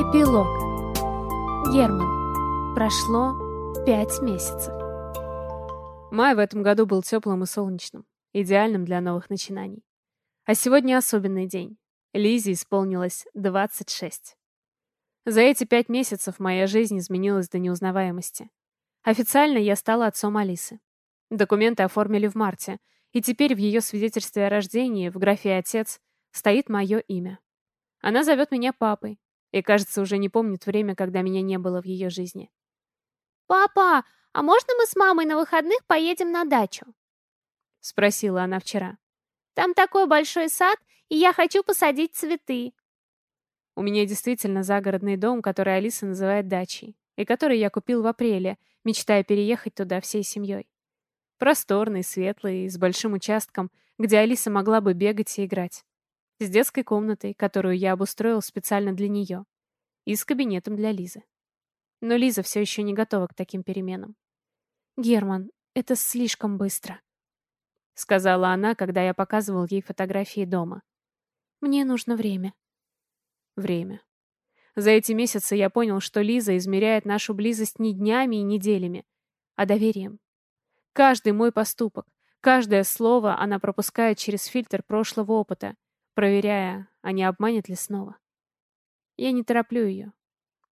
Эпилог. Герман. Прошло пять месяцев. Май в этом году был теплым и солнечным, идеальным для новых начинаний. А сегодня особенный день. Лизе исполнилось 26. За эти пять месяцев моя жизнь изменилась до неузнаваемости. Официально я стала отцом Алисы. Документы оформили в марте, и теперь в ее свидетельстве о рождении в графе «Отец» стоит мое имя. Она зовет меня папой, и, кажется, уже не помнит время, когда меня не было в ее жизни. «Папа, а можно мы с мамой на выходных поедем на дачу?» — спросила она вчера. «Там такой большой сад, и я хочу посадить цветы». У меня действительно загородный дом, который Алиса называет дачей, и который я купил в апреле, мечтая переехать туда всей семьей. Просторный, светлый, с большим участком, где Алиса могла бы бегать и играть с детской комнатой, которую я обустроил специально для нее, и с кабинетом для Лизы. Но Лиза все еще не готова к таким переменам. «Герман, это слишком быстро», — сказала она, когда я показывал ей фотографии дома. «Мне нужно время». Время. За эти месяцы я понял, что Лиза измеряет нашу близость не днями и неделями, а доверием. Каждый мой поступок, каждое слово она пропускает через фильтр прошлого опыта — проверяя, а не обманет ли снова. Я не тороплю ее.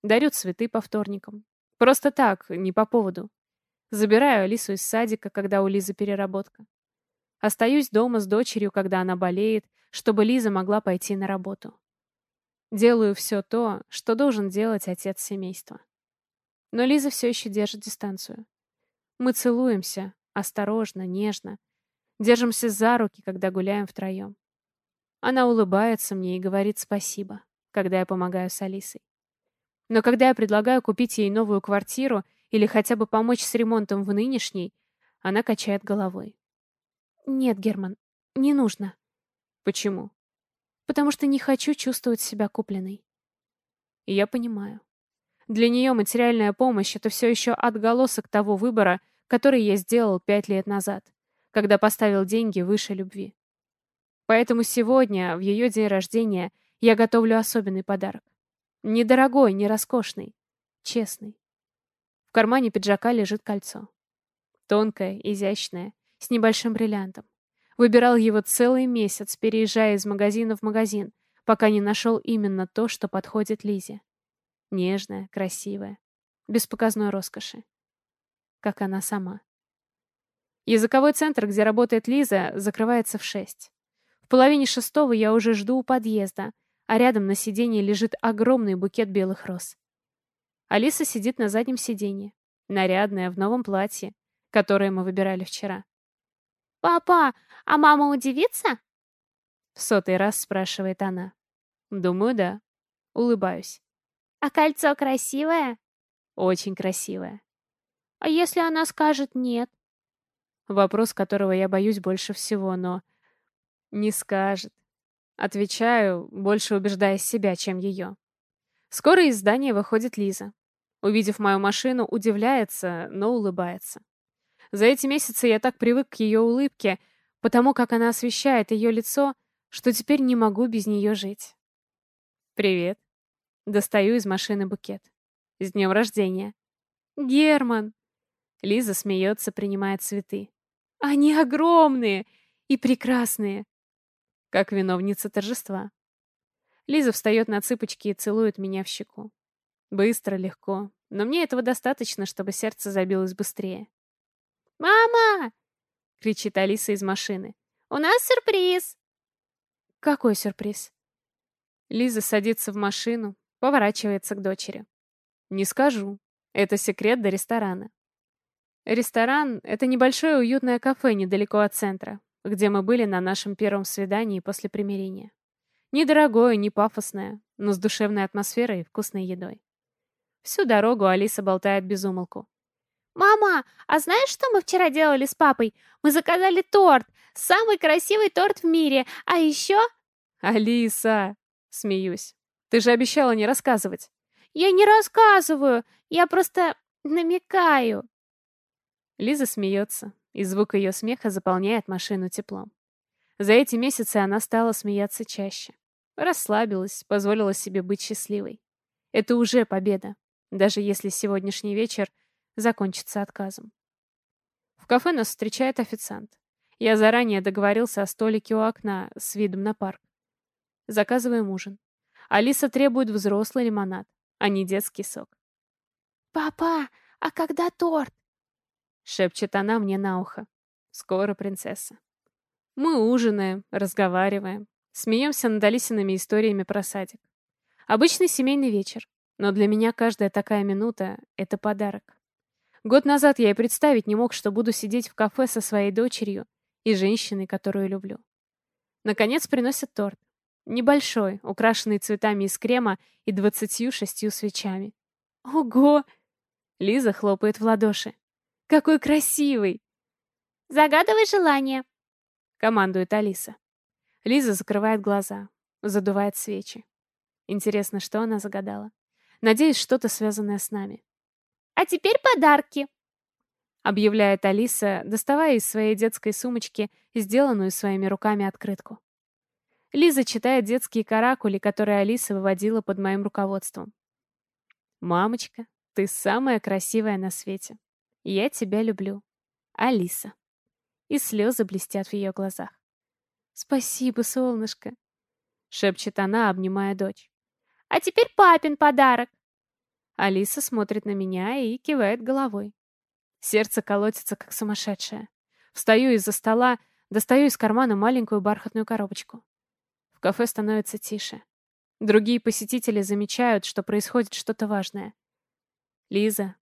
Дарю цветы по вторникам. Просто так, не по поводу. Забираю Алису из садика, когда у Лизы переработка. Остаюсь дома с дочерью, когда она болеет, чтобы Лиза могла пойти на работу. Делаю все то, что должен делать отец семейства. Но Лиза все еще держит дистанцию. Мы целуемся, осторожно, нежно. Держимся за руки, когда гуляем втроем. Она улыбается мне и говорит спасибо, когда я помогаю с Алисой. Но когда я предлагаю купить ей новую квартиру или хотя бы помочь с ремонтом в нынешней, она качает головой. «Нет, Герман, не нужно». «Почему?» «Потому что не хочу чувствовать себя купленной». И я понимаю. Для нее материальная помощь — это все еще отголосок того выбора, который я сделал пять лет назад, когда поставил деньги выше любви. Поэтому сегодня, в ее день рождения, я готовлю особенный подарок. Недорогой, не роскошный, честный. В кармане пиджака лежит кольцо. Тонкое, изящное, с небольшим бриллиантом. Выбирал его целый месяц, переезжая из магазина в магазин, пока не нашел именно то, что подходит Лизе. Нежное, красивое, без показной роскоши. Как она сама. Языковой центр, где работает Лиза, закрывается в шесть. В половине шестого я уже жду у подъезда, а рядом на сиденье лежит огромный букет белых роз. Алиса сидит на заднем сиденье, нарядная, в новом платье, которое мы выбирали вчера. «Папа, а мама удивится?» В сотый раз спрашивает она. Думаю, да. Улыбаюсь. «А кольцо красивое?» Очень красивое. «А если она скажет нет?» Вопрос, которого я боюсь больше всего, но не скажет. Отвечаю, больше убеждая себя, чем ее. Скоро из здания выходит Лиза. Увидев мою машину, удивляется, но улыбается. За эти месяцы я так привык к ее улыбке, потому как она освещает ее лицо, что теперь не могу без нее жить. «Привет». Достаю из машины букет. «С днем рождения». «Герман!» Лиза смеется, принимая цветы. «Они огромные и прекрасные как виновница торжества. Лиза встает на цыпочки и целует меня в щеку. Быстро, легко, но мне этого достаточно, чтобы сердце забилось быстрее. «Мама!» — кричит Алиса из машины. «У нас сюрприз!» «Какой сюрприз?» Лиза садится в машину, поворачивается к дочери. «Не скажу. Это секрет до ресторана». Ресторан — это небольшое уютное кафе недалеко от центра, где мы были на нашем первом свидании после примирения. Недорогое, не пафосное, но с душевной атмосферой и вкусной едой. Всю дорогу Алиса болтает без умолку. «Мама, а знаешь, что мы вчера делали с папой? Мы заказали торт. Самый красивый торт в мире. А еще...» «Алиса!» — смеюсь. «Ты же обещала не рассказывать». «Я не рассказываю. Я просто намекаю». Лиза смеется, и звук ее смеха заполняет машину теплом. За эти месяцы она стала смеяться чаще. Расслабилась, позволила себе быть счастливой. Это уже победа, даже если сегодняшний вечер закончится отказом. В кафе нас встречает официант. Я заранее договорился о столике у окна с видом на парк. Заказываем ужин. Алиса требует взрослый лимонад, а не детский сок. «Папа, а когда торт?» Шепчет она мне на ухо. Скоро, принцесса. Мы ужинаем, разговариваем, смеемся над Алисиными историями про садик. Обычный семейный вечер, но для меня каждая такая минута — это подарок. Год назад я и представить не мог, что буду сидеть в кафе со своей дочерью и женщиной, которую люблю. Наконец приносят торт. Небольшой, украшенный цветами из крема и двадцатью шестью свечами. Ого! Лиза хлопает в ладоши. Какой красивый! Загадывай желание, командует Алиса. Лиза закрывает глаза, задувает свечи. Интересно, что она загадала? Надеюсь, что-то связанное с нами. А теперь подарки, объявляет Алиса, доставая из своей детской сумочки сделанную своими руками открытку. Лиза читает детские каракули, которые Алиса выводила под моим руководством. «Мамочка, ты самая красивая на свете. Я тебя люблю. Алиса». И слезы блестят в ее глазах. «Спасибо, солнышко», — шепчет она, обнимая дочь. «А теперь папин подарок». Алиса смотрит на меня и кивает головой. Сердце колотится, как сумасшедшее. Встаю из-за стола, достаю из кармана маленькую бархатную коробочку. В кафе становится тише. Другие посетители замечают, что происходит что-то важное. Лиза.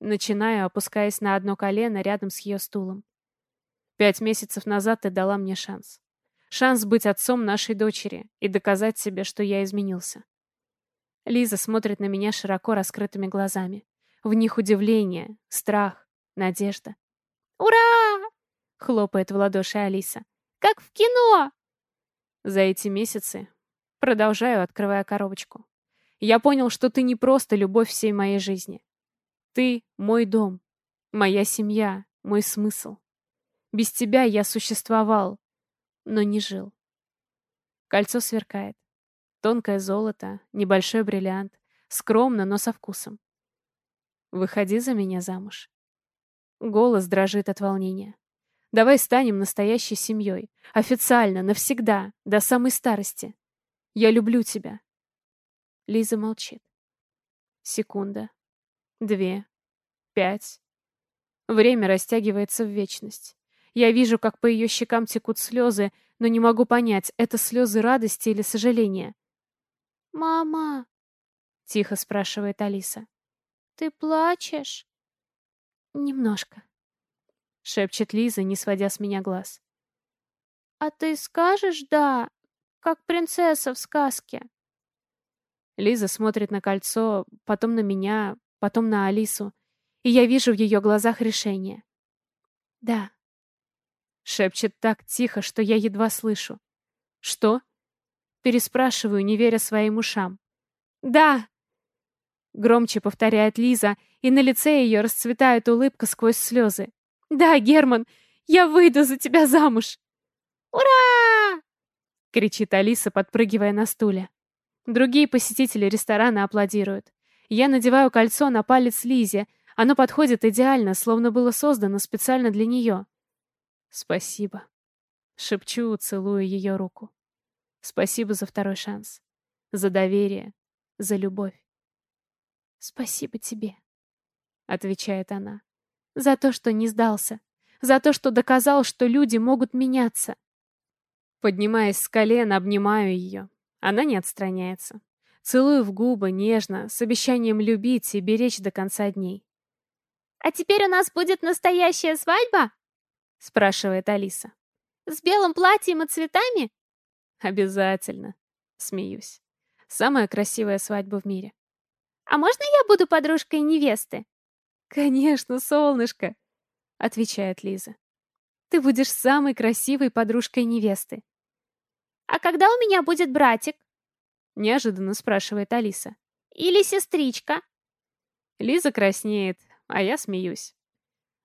Начинаю, опускаясь на одно колено рядом с ее стулом. Пять месяцев назад ты дала мне шанс. Шанс быть отцом нашей дочери и доказать себе, что я изменился. Лиза смотрит на меня широко раскрытыми глазами. В них удивление, страх, надежда. «Ура!» — хлопает в ладоши Алиса. «Как в кино!» За эти месяцы продолжаю, открывая коробочку. Я понял, что ты не просто любовь всей моей жизни. Ты — мой дом, моя семья, мой смысл. Без тебя я существовал, но не жил. Кольцо сверкает. Тонкое золото, небольшой бриллиант. Скромно, но со вкусом. Выходи за меня замуж. Голос дрожит от волнения. Давай станем настоящей семьей. Официально, навсегда, до самой старости. Я люблю тебя. Лиза молчит. Секунда. Две. Пять. Время растягивается в вечность. Я вижу, как по ее щекам текут слезы, но не могу понять, это слезы радости или сожаления. «Мама!» — тихо спрашивает Алиса. «Ты плачешь?» «Немножко», — шепчет Лиза, не сводя с меня глаз. «А ты скажешь «да», как принцесса в сказке?» Лиза смотрит на кольцо, потом на меня, потом на Алису, и я вижу в ее глазах решение. «Да». Шепчет так тихо, что я едва слышу. «Что?» Переспрашиваю, не веря своим ушам. «Да!» Громче повторяет Лиза, и на лице ее расцветает улыбка сквозь слезы. «Да, Герман, я выйду за тебя замуж!» «Ура!» — кричит Алиса, подпрыгивая на стуле. Другие посетители ресторана аплодируют. Я надеваю кольцо на палец Лизе. Оно подходит идеально, словно было создано специально для нее. «Спасибо», — шепчу, целую ее руку. «Спасибо за второй шанс, за доверие, за любовь. «Спасибо тебе», — отвечает она. «За то, что не сдался. За то, что доказал, что люди могут меняться». Поднимаясь с колен, обнимаю ее. Она не отстраняется. Целую в губы, нежно, с обещанием любить и беречь до конца дней. «А теперь у нас будет настоящая свадьба?» — спрашивает Алиса. «С белым платьем и цветами?» «Обязательно», — смеюсь. «Самая красивая свадьба в мире». «А можно я буду подружкой невесты?» «Конечно, солнышко!» — отвечает Лиза. «Ты будешь самой красивой подружкой невесты». «А когда у меня будет братик?» — неожиданно спрашивает Алиса. «Или сестричка?» Лиза краснеет, а я смеюсь.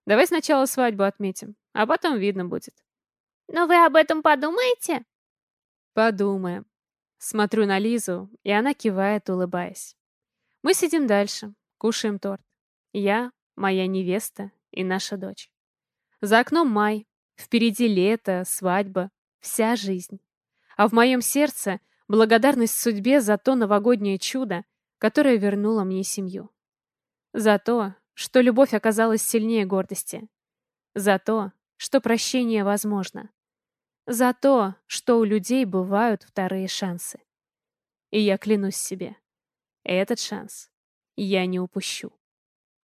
«Давай сначала свадьбу отметим, а потом видно будет». «Но вы об этом подумаете?» «Подумаем». Смотрю на Лизу, и она кивает, улыбаясь. Мы сидим дальше, кушаем торт. Я, моя невеста и наша дочь. За окном май, впереди лето, свадьба, вся жизнь. А в моем сердце благодарность судьбе за то новогоднее чудо, которое вернуло мне семью. За то, что любовь оказалась сильнее гордости. За то, что прощение возможно. За то, что у людей бывают вторые шансы. И я клянусь себе, этот шанс я не упущу.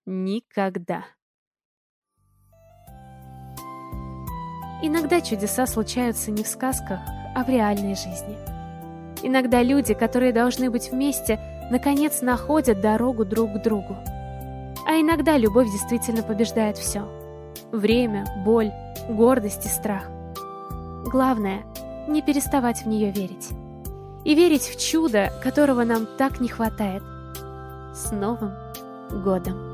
Никогда. Иногда чудеса случаются не в сказках, а в реальной жизни. Иногда люди, которые должны быть вместе, наконец находят дорогу друг к другу. А иногда любовь действительно побеждает все. Время, боль, гордость и страх. Главное — не переставать в нее верить. И верить в чудо, которого нам так не хватает. С Новым годом!